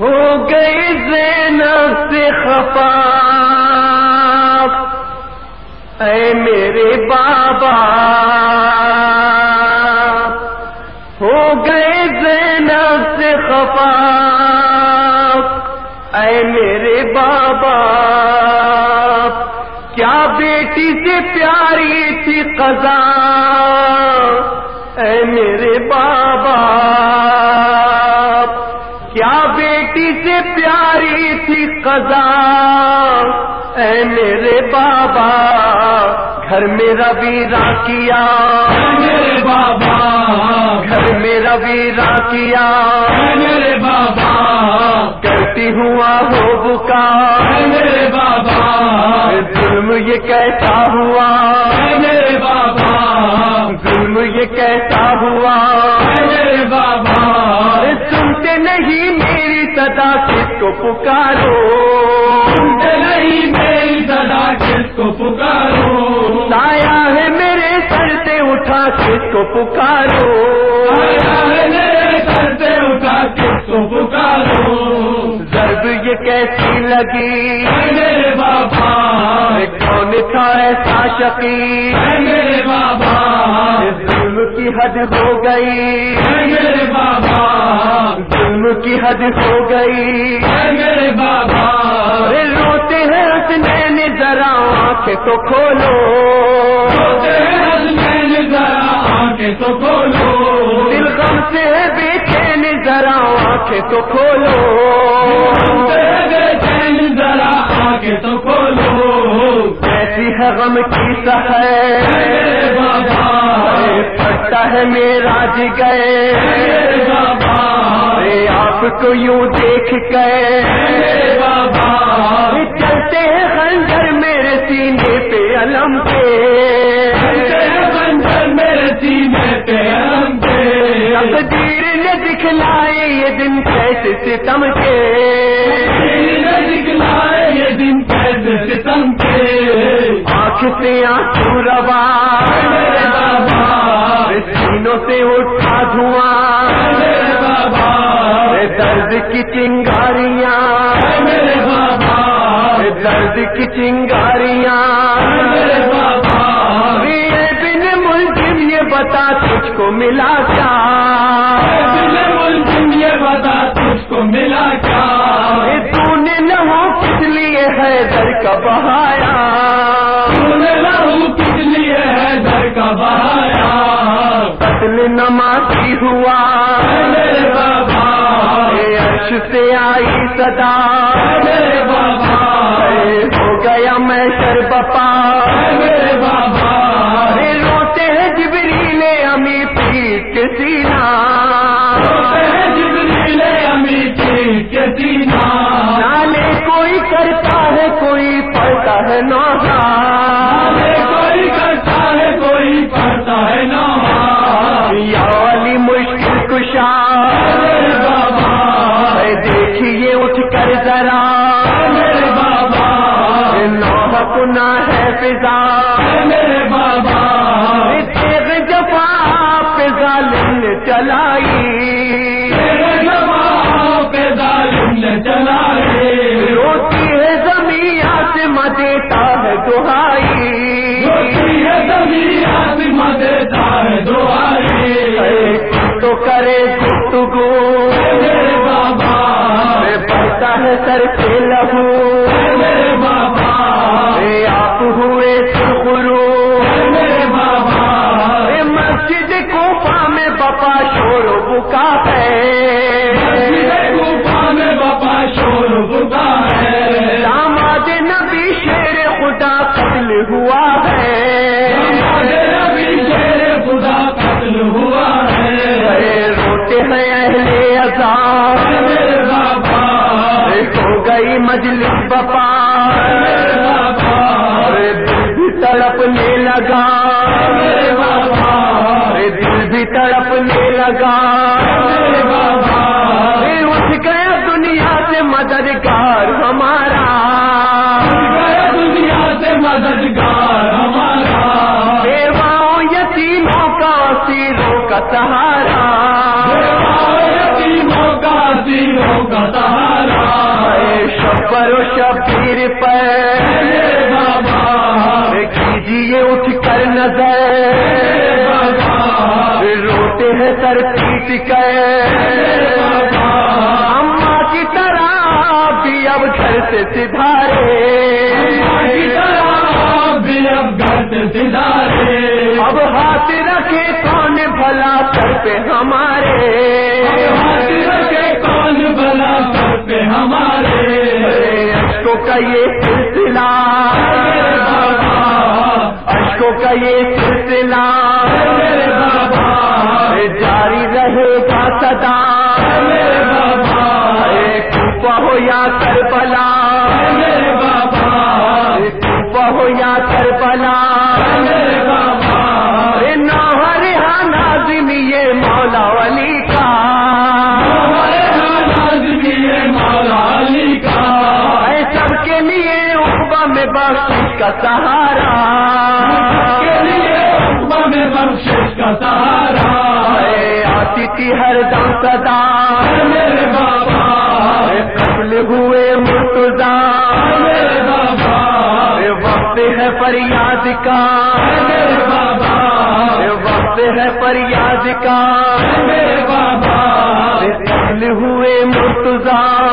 ہو گئی زینب سے خفا۔ اے میرے بابا، ہو گئے زینب سے خفا۔ اے میرے بابا، کیا بیٹی سے پیاری تھی قضا۔ اے میرے بابا قضا اے میرے بابا گھر میرا ویرا کیا۔ میرے بابا گھر میرا ویرا کیا۔ میرے بابا کرتی ہوا ہو بکا۔ میرے بابا ظلم یہ کیسا ہوا میرے بابا ظلم یہ کیسا کس کو پکارو۔ نہیں میری صدا کس کو پکارو؟ سایہ ہے میرے سر سے اٹھا کس کو پکارو۔ آیا ہے میرے سر سے اٹھا کس کو پکارو؟ ضرب یہ کیسی لگی؟ میرے بابا۔ کون تھا ایسا شقی؟ میرے بابا۔ کی حد ہو گئی۔ میرے بابا۔ ظلم کی حد ہو گئی۔ میرے بابا۔ روتے ہیں حسنین ذرا آنکھیں تو کھولو۔ ذرا آنکھیں تو کھولو۔ دل غم سے ہے بے چین ذرا آنکھیں تو کھولو۔ چین ذرا آنکھیں تو کھولو۔ ایسی ہے غم کی سہر پھٹتا ہے میرا جی گئے بابا ارے آپ کو یوں دیکھ گئے بابا چلتے ہیں خنجر میرے سینے پہ علم کے۔ بندر میرے سینے پہ علم پہ تقدیر نے دکھلائے یہ دن کیسے ستم کے۔ دکھلائے یہ دن کیسے ستم کے۔ سے آنسو روا؟ سینوں سے اٹھا دھواں۔ درد کی چنگاریاں۔ میرے بابا درد کی چنگاریاں۔ میرے بابا یہ بن ملزم یہ بتا تجھ کو ملا کیا؟ ملزم یہ بتا تجھ کو ملا کیا؟ تو نے لہو کس لیے ہے در کا بہایا؟ ہوں کس لیے ہے گھر کا بہایا قتل نمازی ہوا۔ میرے بابا عرش سے آئی صدا۔ میرے بابا ہو گیا میں سر بپا کر ذرا۔ میرے بابا۔ نوح کنا ہے فضا۔ میرے بابا۔ تیغ جفا ظالم نے چلائی۔ بڑھتا ہے سر پہ لہو۔ بابا آپ ہوئے سرخرو بابا مسجد کوفہ میں بپا شور بکا ہے۔ گفا میں باپا شور بتا ہے داماد نبی شیر خدا قتل ہوا ہے۔ نبی شیر خدا قتل ہوا ہے روتے ہیں اہل عذاب مجلس بپا دل بھی تڑپنے لگا دل بھی تڑپنے لگا اٹھ گیا دنیا سے مددگار ہمارا دنیا سے مددگار ہمارا سہارا یتیموں کا سیروں کا سہارا مظفر و شبیر پر۔ بابا کیجیے اٹھ کر نظر۔ بابا روتے ہیں سر پیٹ کر۔ اماں کی طرح بھی اب گھر سے سدھارے۔ اب گھر سے سدھارے اب ہاتھ رکھے کون بھلا سر پہ ہمارے۔ ہاتھ رکھے کون بلا سر پہ ہمارے اشکوں کا یہ سلسلہ۔ میرے اشکوں کا یہ سلسلہ۔ جاری رہے گا سدا بابا ہو یا کربلا۔ میں بخش کا سہارا۔ میں بخشش کا سہارا۔ آتی تھی ہر دم صدا۔ میرے بابا۔ قتل ہوئے مرتضا میرے بابا۔ وقت ہے فریاد کا۔ میرے بابا۔ وقت ہے فریاد کا۔ میرے بابا۔ قتل ہوئے مرتضا